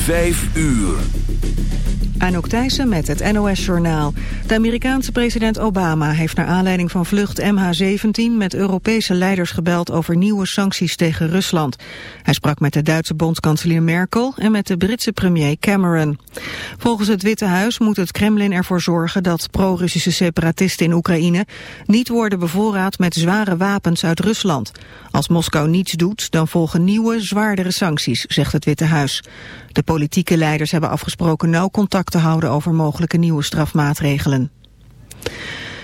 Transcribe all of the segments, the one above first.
Vijf uur. Anouk Thijssen met het NOS-journaal. De Amerikaanse president Obama heeft naar aanleiding van vlucht MH17... met Europese leiders gebeld over nieuwe sancties tegen Rusland. Hij sprak met de Duitse bondskanselier Merkel... en met de Britse premier Cameron. Volgens het Witte Huis moet het Kremlin ervoor zorgen... dat pro-Russische separatisten in Oekraïne... niet worden bevoorraad met zware wapens uit Rusland. Als Moskou niets doet, dan volgen nieuwe, zwaardere sancties, zegt het Witte Huis. De politieke leiders hebben afgesproken nauw contact te houden over mogelijke nieuwe strafmaatregelen.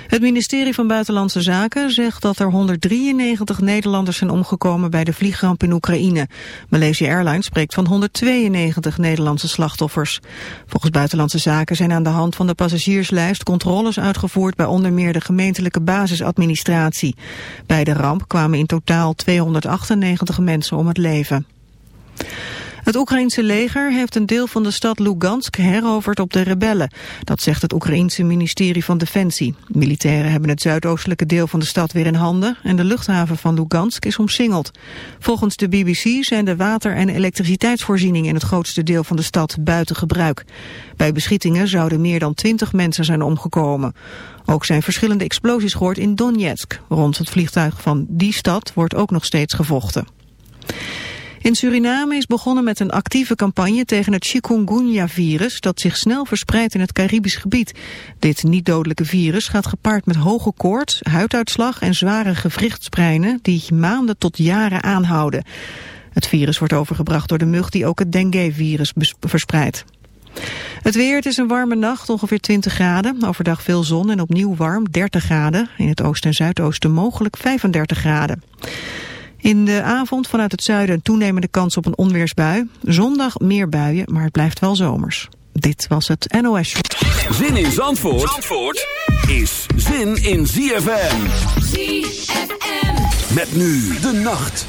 Het ministerie van Buitenlandse Zaken zegt dat er 193 Nederlanders zijn omgekomen bij de vliegramp in Oekraïne. Malaysia Airlines spreekt van 192 Nederlandse slachtoffers. Volgens Buitenlandse Zaken zijn aan de hand van de passagierslijst controles uitgevoerd bij onder meer de gemeentelijke basisadministratie. Bij de ramp kwamen in totaal 298 mensen om het leven. Het Oekraïense leger heeft een deel van de stad Lugansk heroverd op de rebellen. Dat zegt het Oekraïense ministerie van Defensie. Militairen hebben het zuidoostelijke deel van de stad weer in handen... en de luchthaven van Lugansk is omsingeld. Volgens de BBC zijn de water- en elektriciteitsvoorzieningen... in het grootste deel van de stad buiten gebruik. Bij beschietingen zouden meer dan twintig mensen zijn omgekomen. Ook zijn verschillende explosies gehoord in Donetsk. Rond het vliegtuig van die stad wordt ook nog steeds gevochten. In Suriname is begonnen met een actieve campagne tegen het chikungunya-virus dat zich snel verspreidt in het Caribisch gebied. Dit niet-dodelijke virus gaat gepaard met hoge koorts, huiduitslag en zware gewrichtsprijnen die maanden tot jaren aanhouden. Het virus wordt overgebracht door de mug die ook het dengue-virus verspreidt. Het weer, het is een warme nacht, ongeveer 20 graden. Overdag veel zon en opnieuw warm, 30 graden. In het oosten en zuidoosten mogelijk 35 graden. In de avond vanuit het zuiden een toenemende kans op een onweersbui. Zondag meer buien, maar het blijft wel zomers. Dit was het NOS. Zin in Zandvoort, Zandvoort is zin in ZFM. ZFM. Met nu de nacht.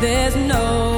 It's not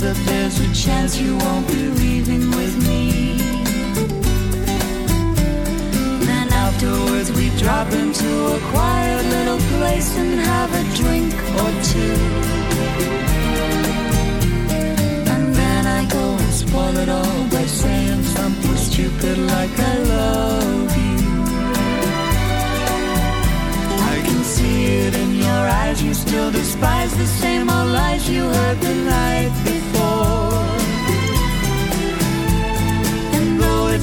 that there's a chance you won't be leaving with me. Then afterwards we drop into a quiet little place and have a drink or two. And then I go and spoil it all by saying something stupid like I love you. I can see it in your eyes, you still despise the same old lies you heard the night before.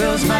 fills my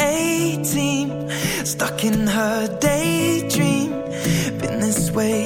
18, stuck in her daydream. Been this way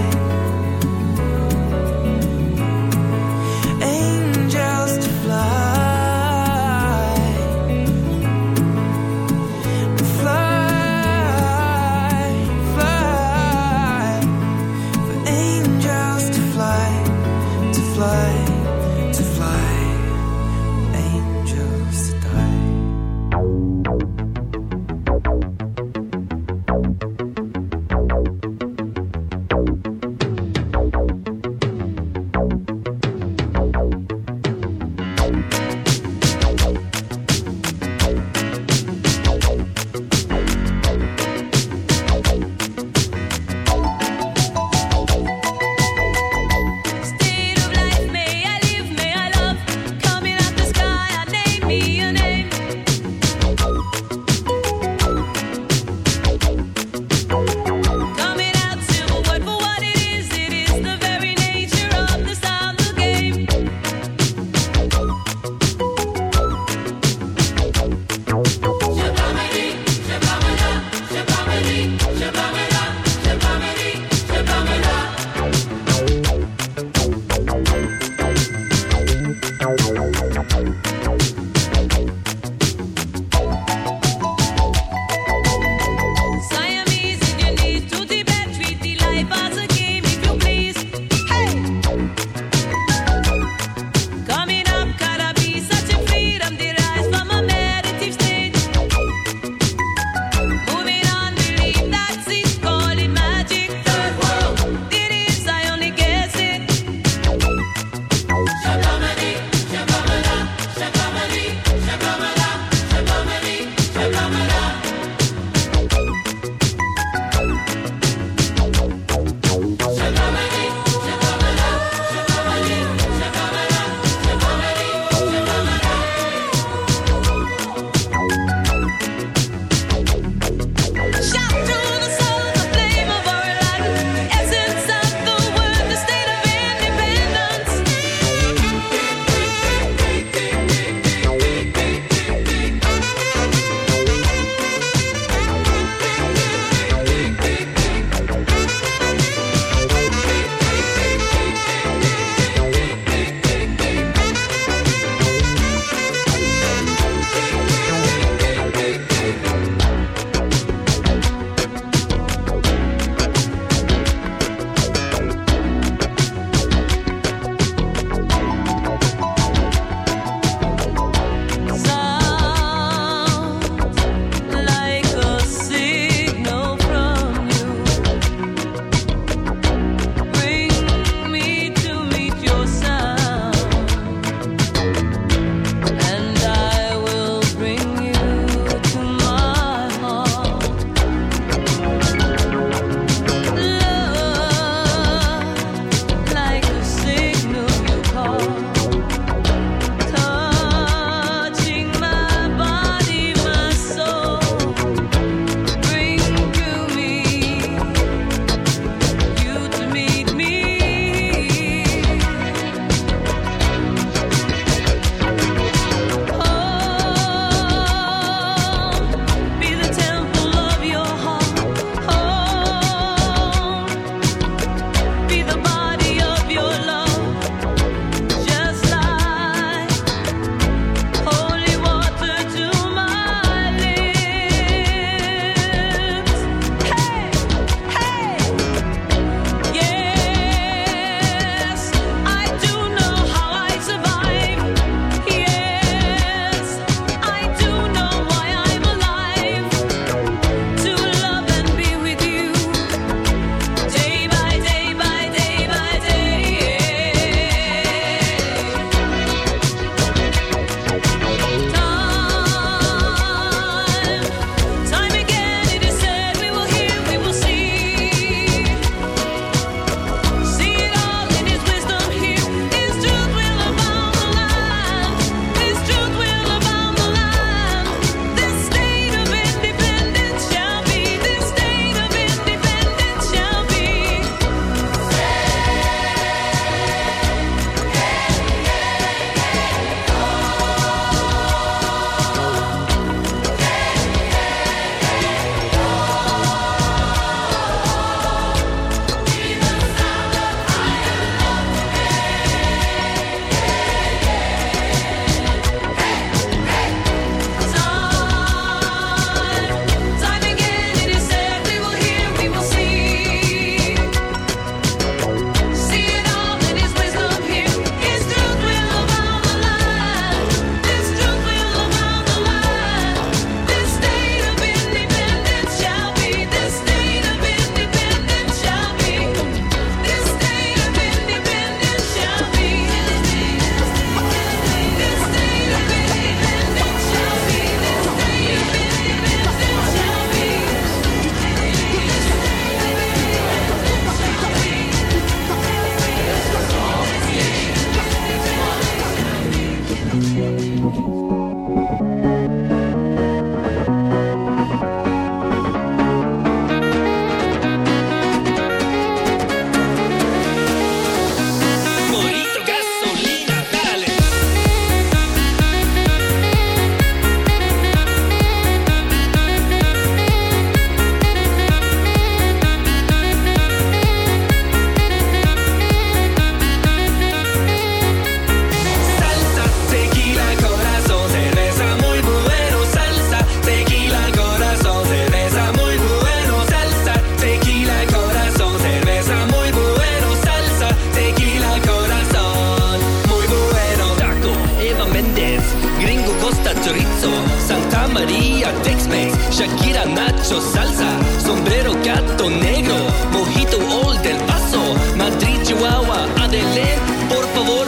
Santa María, Tex-Mex, Shakira, Nacho, salsa, sombrero, gato negro, mojito, Old del Paso, Madrid, Chihuahua, Adele, por favor,